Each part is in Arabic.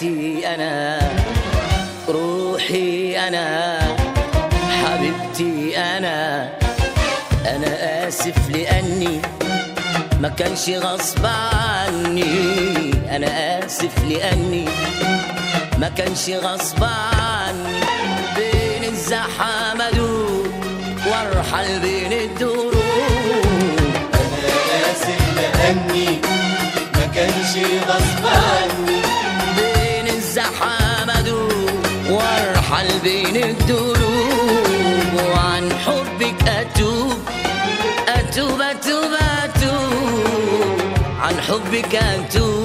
حياتي أنا روحي أنا حبيبتي أنا. أنا آسف لأني ما كانش غصب عني. أنا آسف لأني ما كانش غصب عني. بين الزحام أدور وارحل بين الدروب. آسف لأني ما كانش غصب وارحل بين الدروب وعن حبك أتوب أتوب أتوب أتوب. عن حبك أتوب.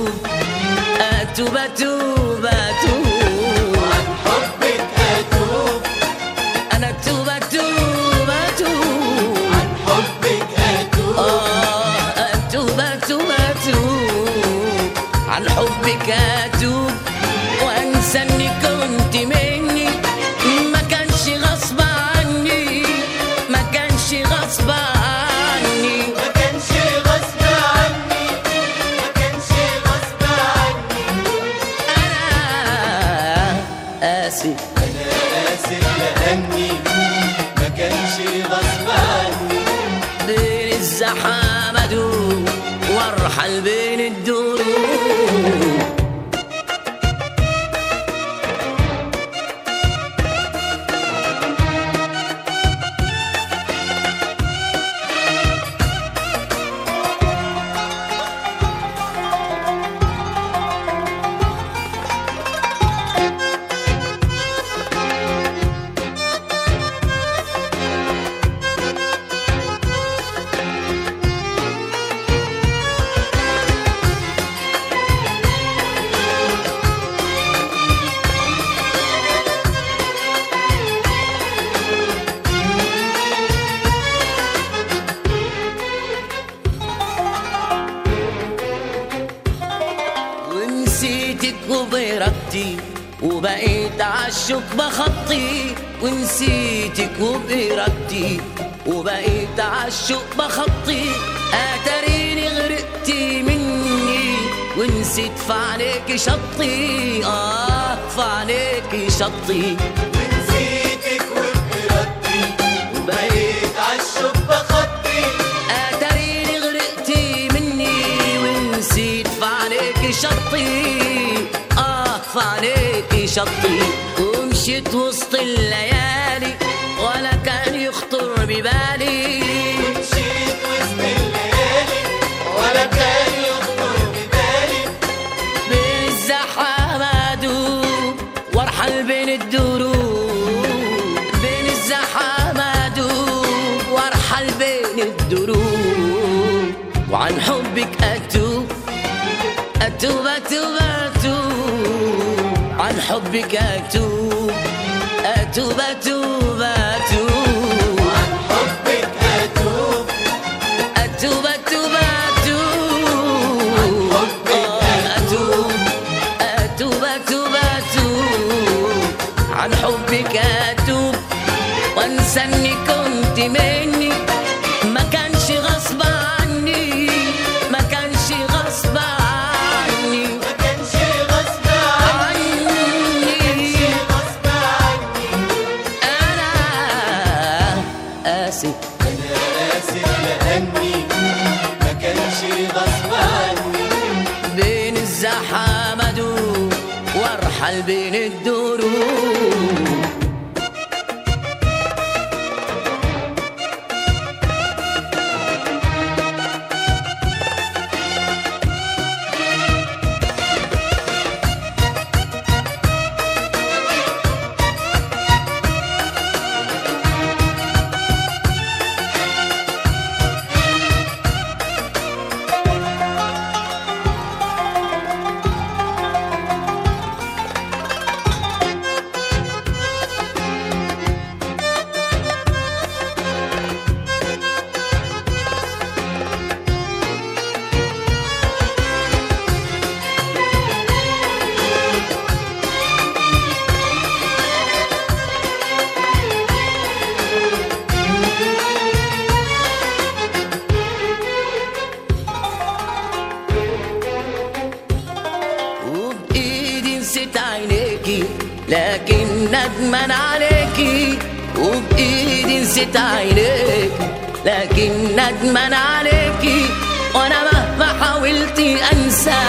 آسف أنا آسف لأني ما كانش غصب عني بين الزحام أدور وارحل بين وبإرادتي وبقيت عالشوك بخطي ونسيتك وبإرادتي وبقيت عالشوك بخطي. أتريني غرقتي مني ونسيت في عليك شطي. آه في عليك شطي. ونسيتك وبإرادتي وبقيت عالشوك بخطي. اتريني غرقتي مني ونسيت فعليك شطي. آه شطي ومشيت وسط الليالي ولا كان يخطر ببالي. مشيت وسط الليالي ولا كان يخطر ببالي. بين الزحام ادوب وارحل بين الدروب بين الزحام ادوب وارحل بين الدروب. وعن حبك أتوب أتوب أتوب أتوب. عن حبك عن حبك أتوب. أتوب أتوب أتوب. آه، أتوب أتوب أتوب أتوب. عن حبك أتوب. وأنسى إني كنت مني. وارحل بين الدروب ندمان عليكي وبإيدي نسيت عينيك. لكن ندمان عليكي وأنا مهما حاولت أنسى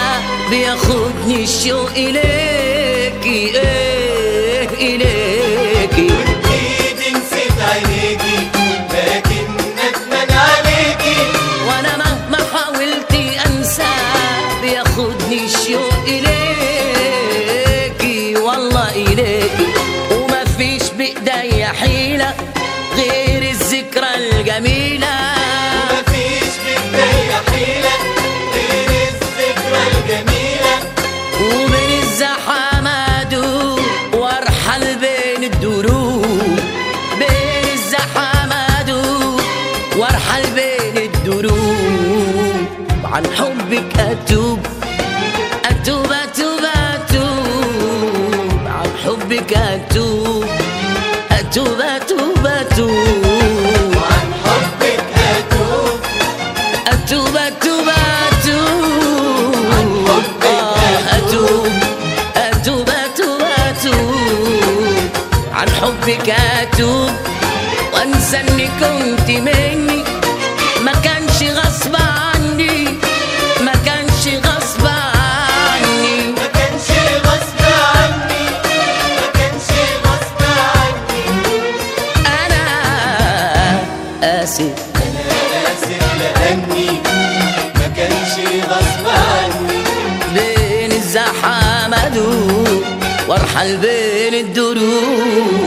بياخدني الشوق اليكي إيه. وارحل بين الدروب. عن حبك أتوب أتوب أتوب أتوب. عن حبك أتوب أتوب اتوب وأنسى إني كنت مني. ما كانش غصب عني ما كانش غصب عني ما كانش غصب عني ما كانش غصب عني أنا آسف. أنا آسف لأني ما كانش غصب عني بين الزحمة دوب وارحل بين الدروب